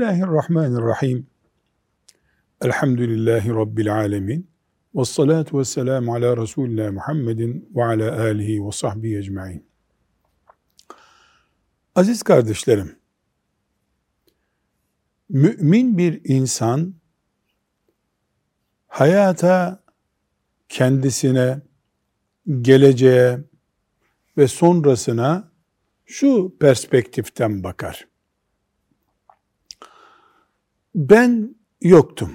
Bismillahirrahmanirrahim. Elhamdülillahi Rabbil alemin. Ve salatu ve selamu ala Resulullah Muhammedin ve ala alihi ve sahbihi ecma'in. Aziz kardeşlerim, mümin bir insan hayata, kendisine, geleceğe ve sonrasına şu perspektiften bakar. Ben yoktum.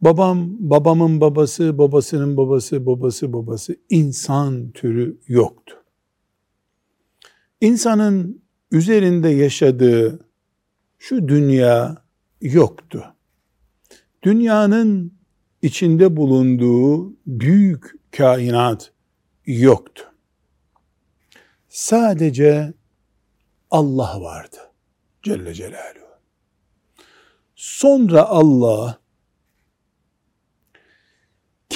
Babam, babamın babası, babasının babası, babası, babası insan türü yoktu. İnsanın üzerinde yaşadığı şu dünya yoktu. Dünyanın içinde bulunduğu büyük kainat yoktu. Sadece Allah vardı. Celle Celaluhu. Sonra Allah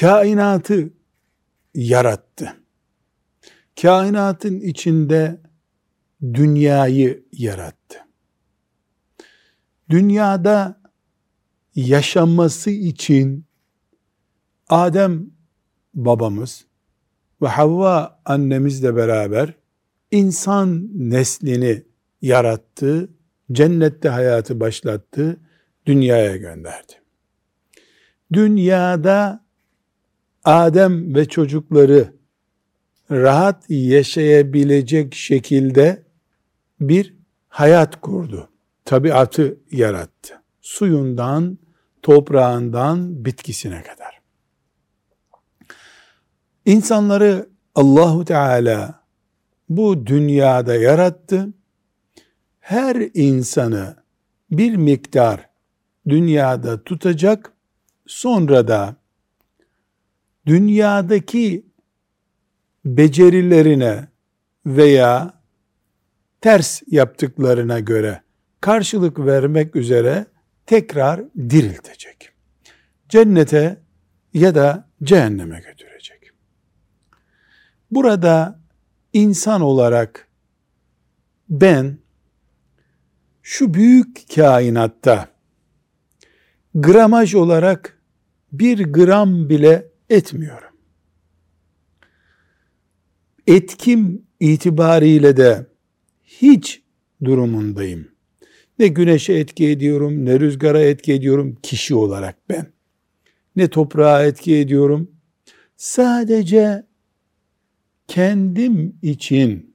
kainatı yarattı. Kainatın içinde dünyayı yarattı. Dünyada yaşaması için Adem babamız ve Havva annemizle beraber insan neslini yarattı, cennette hayatı başlattı, dünyaya gönderdi. Dünyada Adem ve çocukları rahat yaşayabilecek şekilde bir hayat kurdu. Tabiatı yarattı. Suyundan, toprağından, bitkisine kadar. İnsanları Allahu Teala bu dünyada yarattı. Her insanı bir miktar dünyada tutacak, sonra da dünyadaki becerilerine veya ters yaptıklarına göre karşılık vermek üzere tekrar diriltecek. Cennete ya da cehenneme götürecek. Burada insan olarak ben şu büyük kainatta gramaj olarak bir gram bile etmiyorum. Etkim itibariyle de hiç durumundayım. Ne güneşe etki ediyorum, ne rüzgara etki ediyorum kişi olarak ben. Ne toprağa etki ediyorum. Sadece kendim için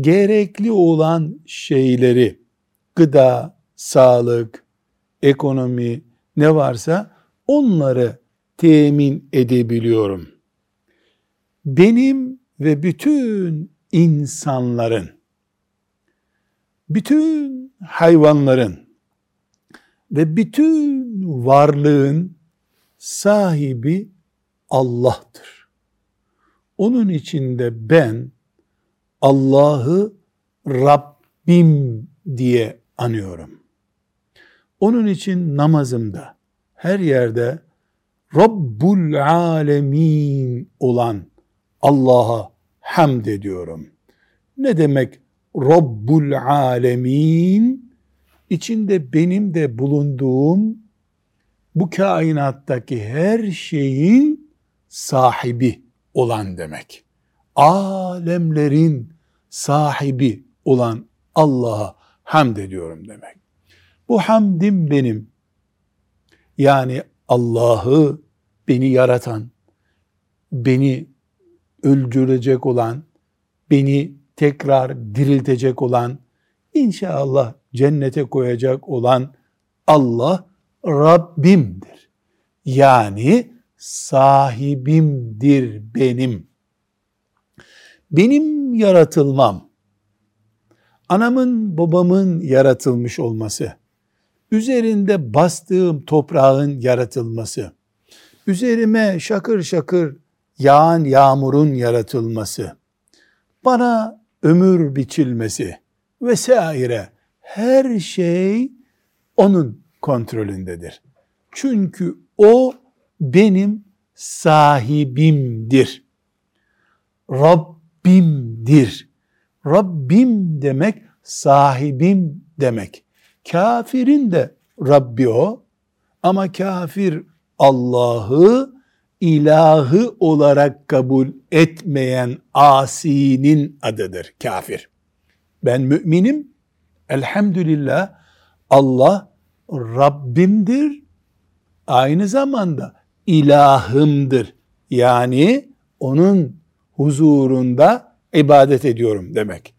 gerekli olan şeyleri, gıda, sağlık, ekonomi ne varsa onları temin edebiliyorum. Benim ve bütün insanların, bütün hayvanların ve bütün varlığın sahibi Allah'tır. Onun içinde ben Allah'ı Rabbim diye anıyorum. Onun için namazımda her yerde Rabbul Alemin olan Allah'a hamd ediyorum. Ne demek Rabbul Alemin? İçinde benim de bulunduğum bu kainattaki her şeyin sahibi olan demek. Alemlerin sahibi olan Allah'a hamd ediyorum demek. Bu hamdim benim. Yani Allah'ı beni yaratan, beni öldürecek olan, beni tekrar diriltecek olan, inşallah cennete koyacak olan Allah Rabbimdir. Yani sahibimdir benim. Benim yaratılmam, anamın babamın yaratılmış olması, üzerinde bastığım toprağın yaratılması, üzerime şakır şakır yağan yağmurun yaratılması, bana ömür biçilmesi vesaire her şey onun kontrolündedir. Çünkü o benim sahibimdir. Rabbimdir. Rabbim demek sahibim demek. Kafirin de Rabbi o ama kafir Allah'ı ilahı olarak kabul etmeyen asinin adıdır kafir. Ben müminim. Elhamdülillah Allah Rabbimdir. Aynı zamanda ilahımdır. Yani onun huzurunda ibadet ediyorum demek.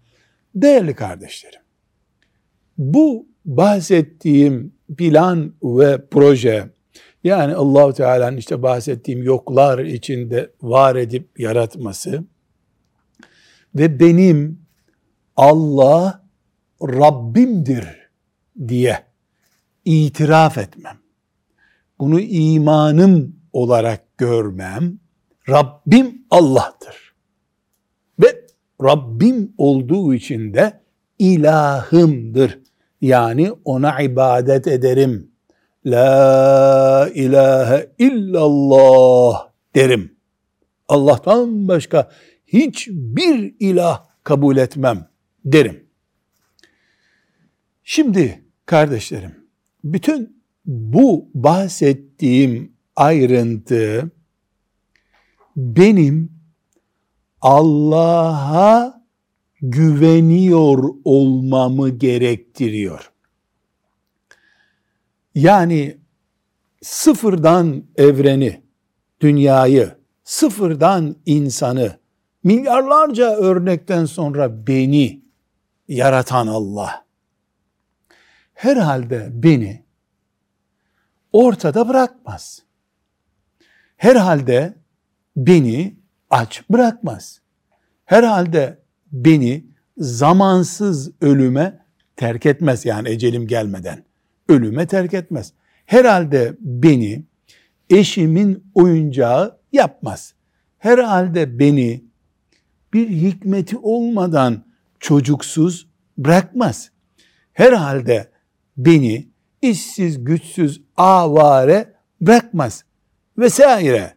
Değerli kardeşlerim, bu bahsettiğim plan ve proje yani Allahu Teala'nın işte bahsettiğim yoklar içinde var edip yaratması ve benim Allah Rabbimdir diye itiraf etmem. Bunu imanım olarak görmem. Rabbim Allah'tır. Ve Rabbim olduğu için de ilahımdır. Yani ona ibadet ederim. La ilahe illallah derim. Allah'tan başka hiçbir ilah kabul etmem derim. Şimdi kardeşlerim, bütün bu bahsettiğim ayrıntı benim Allah'a güveniyor olmamı gerektiriyor. Yani sıfırdan evreni, dünyayı, sıfırdan insanı, milyarlarca örnekten sonra beni yaratan Allah herhalde beni ortada bırakmaz. Herhalde beni aç bırakmaz. Herhalde beni zamansız ölüme terk etmez yani ecelim gelmeden. Ölüme terk etmez. Herhalde beni eşimin oyuncağı yapmaz. Herhalde beni bir hikmeti olmadan çocuksuz bırakmaz. Herhalde beni işsiz, güçsüz, avare bırakmaz. Vesaire.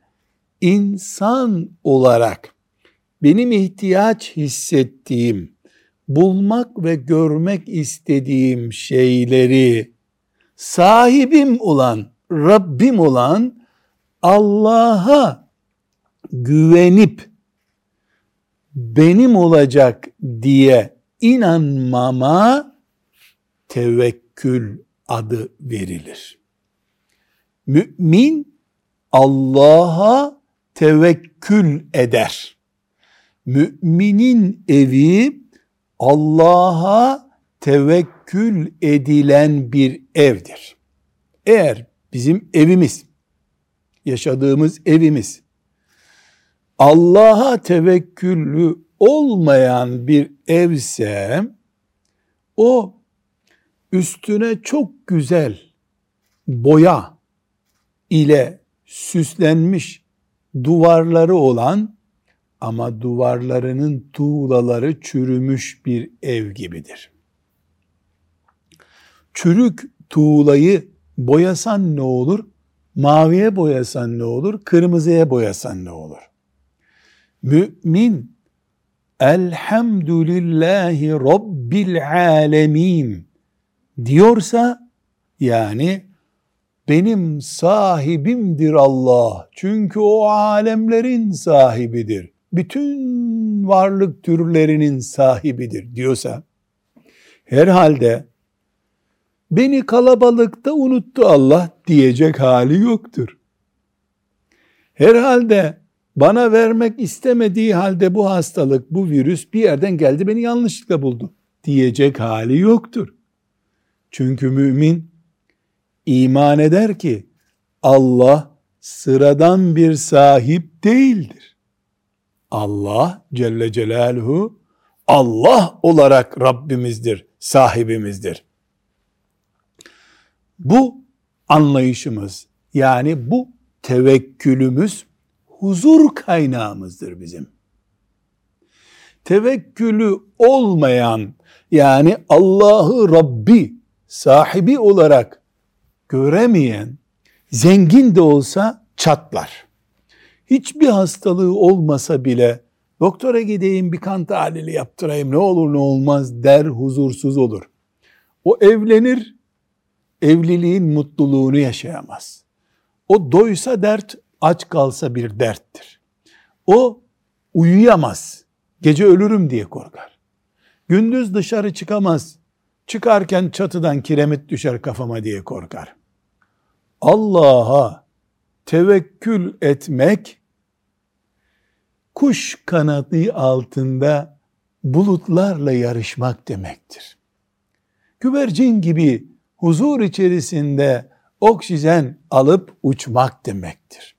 İnsan olarak benim ihtiyaç hissettiğim, bulmak ve görmek istediğim şeyleri sahibim olan, Rabbim olan Allah'a güvenip benim olacak diye inanmama tevekkül adı verilir. Mümin Allah'a tevekkül eder. Müminin evi Allah'a tevekkül edilen bir evdir. Eğer bizim evimiz, yaşadığımız evimiz Allah'a tevekküllü olmayan bir evse o üstüne çok güzel boya ile süslenmiş duvarları olan ama duvarlarının tuğlaları çürümüş bir ev gibidir. Çürük tuğlayı boyasan ne olur? Maviye boyasan ne olur? Kırmızıya boyasan ne olur? Mümin Elhamdülillahi Rabbil alemin diyorsa yani benim sahibimdir Allah. Çünkü o alemlerin sahibidir. Bütün varlık türlerinin sahibidir diyorsa herhalde beni kalabalıkta unuttu Allah diyecek hali yoktur. Herhalde bana vermek istemediği halde bu hastalık, bu virüs bir yerden geldi beni yanlışlıkla buldu diyecek hali yoktur. Çünkü mümin iman eder ki Allah sıradan bir sahip değildir. Allah Celle Celaluhu Allah olarak Rabbimizdir, sahibimizdir. Bu anlayışımız yani bu tevekkülümüz huzur kaynağımızdır bizim. Tevekkülü olmayan yani Allah'ı Rabbi sahibi olarak göremeyen zengin de olsa çatlar. Hiçbir hastalığı olmasa bile Doktora gideyim bir kan tahlili yaptırayım ne olur ne olmaz der huzursuz olur. O evlenir, evliliğin mutluluğunu yaşayamaz. O doysa dert, aç kalsa bir derttir. O uyuyamaz, gece ölürüm diye korkar. Gündüz dışarı çıkamaz, çıkarken çatıdan kiremit düşer kafama diye korkar. Allah'a tevekkül etmek, kuş kanadı altında bulutlarla yarışmak demektir. Güvercin gibi huzur içerisinde oksijen alıp uçmak demektir.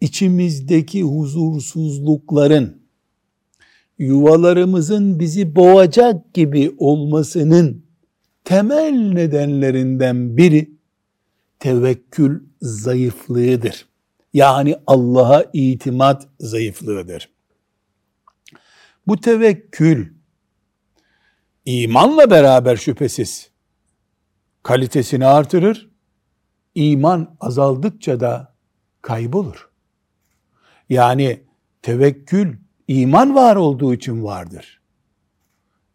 İçimizdeki huzursuzlukların yuvalarımızın bizi boğacak gibi olmasının temel nedenlerinden biri tevekkül zayıflığıdır. Yani Allah'a itimat zayıflığıdır. Bu tevekkül imanla beraber şüphesiz kalitesini artırır. İman azaldıkça da kaybolur. Yani tevekkül iman var olduğu için vardır.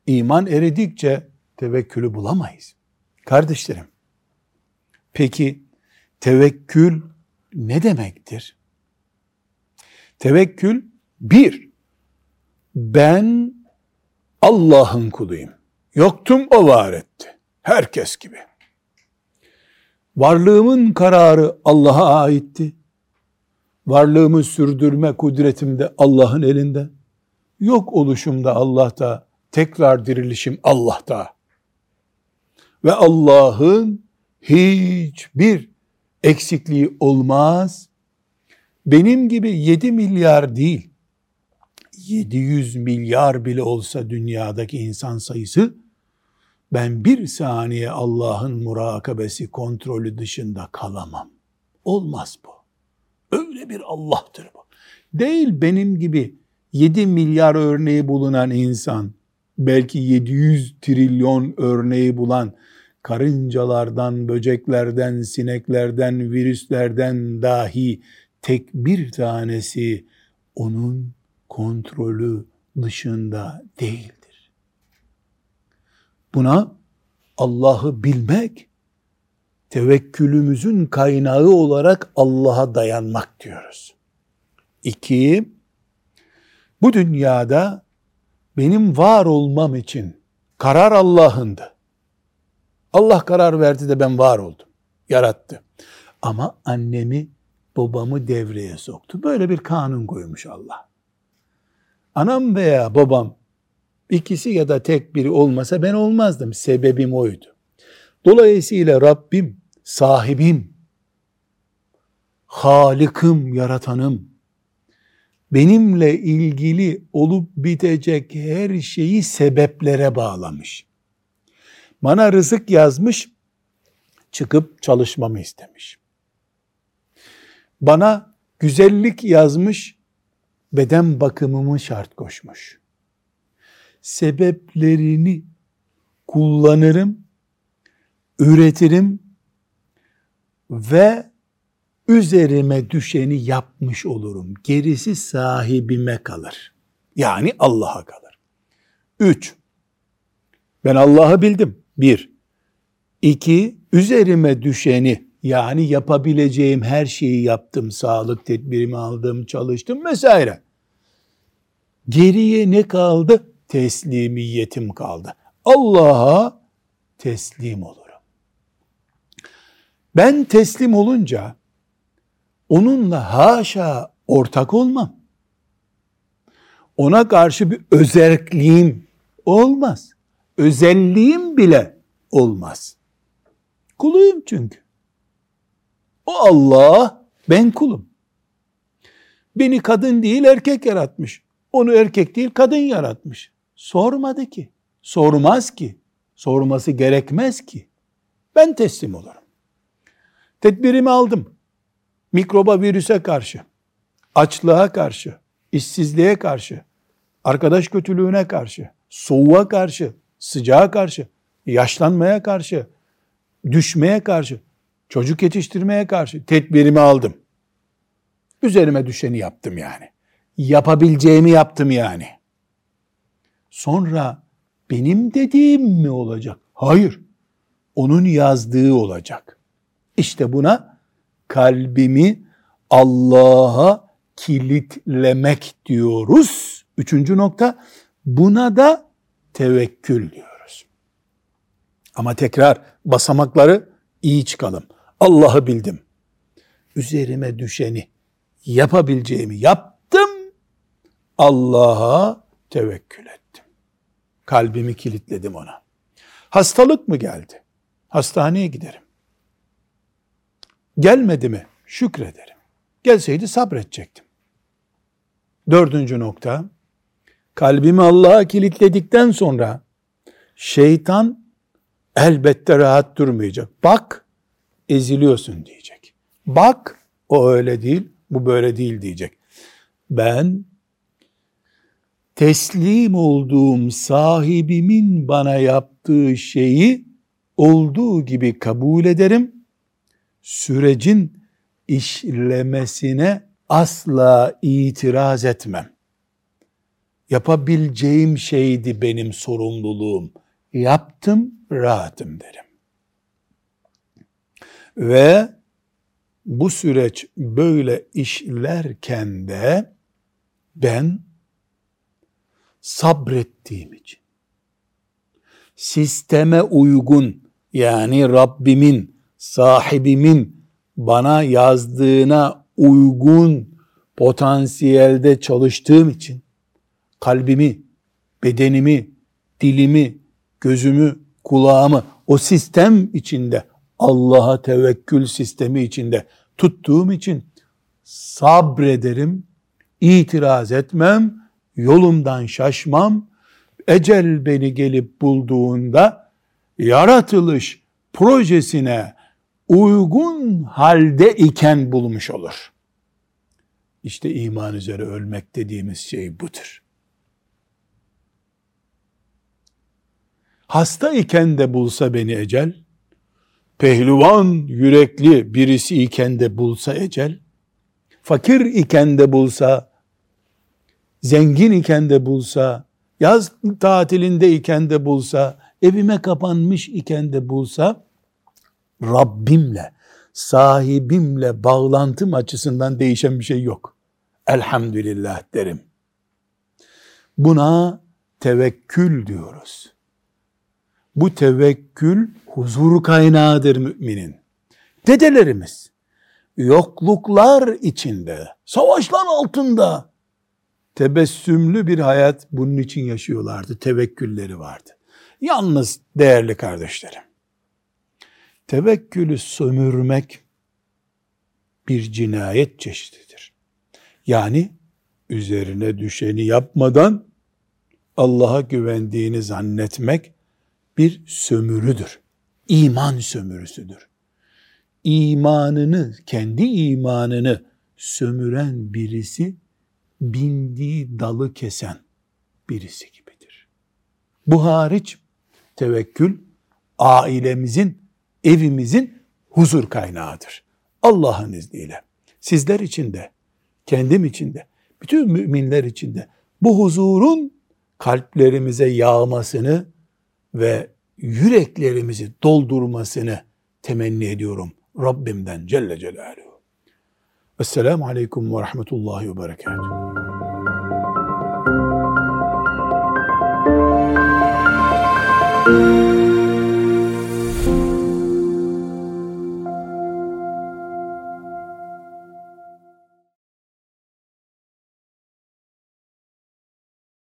İman eridikçe tevekkülü bulamayız. Kardeşlerim, peki tevekkül ne demektir? Tevekkül bir, ben Allah'ın kuluyum. Yoktum o var etti. Herkes gibi. Varlığımın kararı Allah'a aitti. Varlığımı sürdürme kudretim de Allah'ın elinde. Yok oluşum da Allah'ta, tekrar dirilişim Allah'ta. Ve Allah'ın hiçbir eksikliği olmaz. Benim gibi 7 milyar değil, 700 milyar bile olsa dünyadaki insan sayısı, ben bir saniye Allah'ın murakabesi, kontrolü dışında kalamam. Olmaz bu. Öyle bir Allah'tır bu. Değil benim gibi 7 milyar örneği bulunan insan, belki 700 trilyon örneği bulan karıncalardan, böceklerden, sineklerden, virüslerden dahi tek bir tanesi onun kontrolü dışında değildir. Buna Allah'ı bilmek, tevekkülümüzün kaynağı olarak Allah'a dayanmak diyoruz. İki, bu dünyada benim var olmam için karar Allah'ındı. Allah karar verdi de ben var oldum. Yarattı. Ama annemi, babamı devreye soktu. Böyle bir kanun koymuş Allah. Anam veya babam ikisi ya da tek biri olmasa ben olmazdım. Sebebim oydu. Dolayısıyla Rabbim, sahibim, Halikım, yaratanım, benimle ilgili olup bitecek her şeyi sebeplere bağlamış. Bana rızık yazmış, çıkıp çalışmamı istemiş. Bana güzellik yazmış, beden bakımımı şart koşmuş. Sebeplerini kullanırım, üretirim ve üzerime düşeni yapmış olurum. Gerisi sahibime kalır. Yani Allah'a kalır. Üç, ben Allah'ı bildim. Bir. İki, üzerime düşeni yani yapabileceğim her şeyi yaptım. Sağlık tedbirimi aldım, çalıştım vesaire. Geriye ne kaldı? Teslimiyetim kaldı. Allah'a teslim olurum. Ben teslim olunca onunla haşa ortak olmam. Ona karşı bir özerkliğim olmaz özelliğim bile olmaz. Kuluyum çünkü. O Allah, ben kulum. Beni kadın değil erkek yaratmış. Onu erkek değil kadın yaratmış. Sormadı ki. Sormaz ki. Sorması gerekmez ki. Ben teslim olurum. Tedbirimi aldım. Mikroba virüse karşı, açlığa karşı, işsizliğe karşı, arkadaş kötülüğüne karşı, soğuğa karşı, sıcağa karşı, yaşlanmaya karşı, düşmeye karşı, çocuk yetiştirmeye karşı tedbirimi aldım. Üzerime düşeni yaptım yani. yapabileceğimi yaptım yani. Sonra benim dediğim mi olacak? Hayır. Onun yazdığı olacak. İşte buna kalbimi Allah'a kilitlemek diyoruz. Üçüncü nokta buna da tevekkül diyoruz. Ama tekrar basamakları iyi çıkalım. Allah'ı bildim. Üzerime düşeni yapabileceğimi yaptım. Allah'a tevekkül ettim. Kalbimi kilitledim ona. Hastalık mı geldi? Hastaneye giderim. Gelmedi mi? Şükrederim. Gelseydi sabredecektim. Dördüncü nokta, kalbimi Allah'a kilitledikten sonra şeytan elbette rahat durmayacak. Bak eziliyorsun diyecek. Bak o öyle değil, bu böyle değil diyecek. Ben teslim olduğum sahibimin bana yaptığı şeyi olduğu gibi kabul ederim. Sürecin işlemesine asla itiraz etmem. Yapabileceğim şeydi benim sorumluluğum. Yaptım, rahatım derim. Ve bu süreç böyle işlerken de ben sabrettiğim için sisteme uygun yani Rabbimin, sahibimin bana yazdığına uygun potansiyelde çalıştığım için kalbimi, bedenimi, dilimi, gözümü, kulağımı o sistem içinde Allah'a tevekkül sistemi içinde tuttuğum için sabrederim, itiraz etmem, yolumdan şaşmam, ecel beni gelip bulduğunda yaratılış projesine uygun halde iken bulmuş olur. İşte iman üzere ölmek dediğimiz şey budur. Hasta iken de bulsa beni ecel, pehlivan yürekli birisi iken de bulsa ecel, fakir iken de bulsa, zengin iken de bulsa, yaz tatilinde iken de bulsa, evime kapanmış iken de bulsa, Rabbimle, sahibimle bağlantım açısından değişen bir şey yok. Elhamdülillah derim. Buna tevekkül diyoruz. Bu tevekkül huzur kaynağıdır müminin. Dedelerimiz yokluklar içinde, savaşlar altında tebessümlü bir hayat bunun için yaşıyorlardı. Tevekkülleri vardı. Yalnız değerli kardeşlerim, tevekkülü sömürmek bir cinayet çeşididir. Yani üzerine düşeni yapmadan Allah'a güvendiğini zannetmek bir sömürüdür. İman sömürüsüdür. İmanını, kendi imanını sömüren birisi bindiği dalı kesen birisi gibidir. Bu hariç tevekkül ailemizin, evimizin huzur kaynağıdır. Allah'ın izniyle. Sizler için de, kendim için de, bütün müminler için de bu huzurun kalplerimize yağmasını ve yüreklerimizi doldurmasını temenni ediyorum Rabbimden Celle Celaluhu. Esselamu Aleyküm ve Rahmetullahi ve Berekatuhu.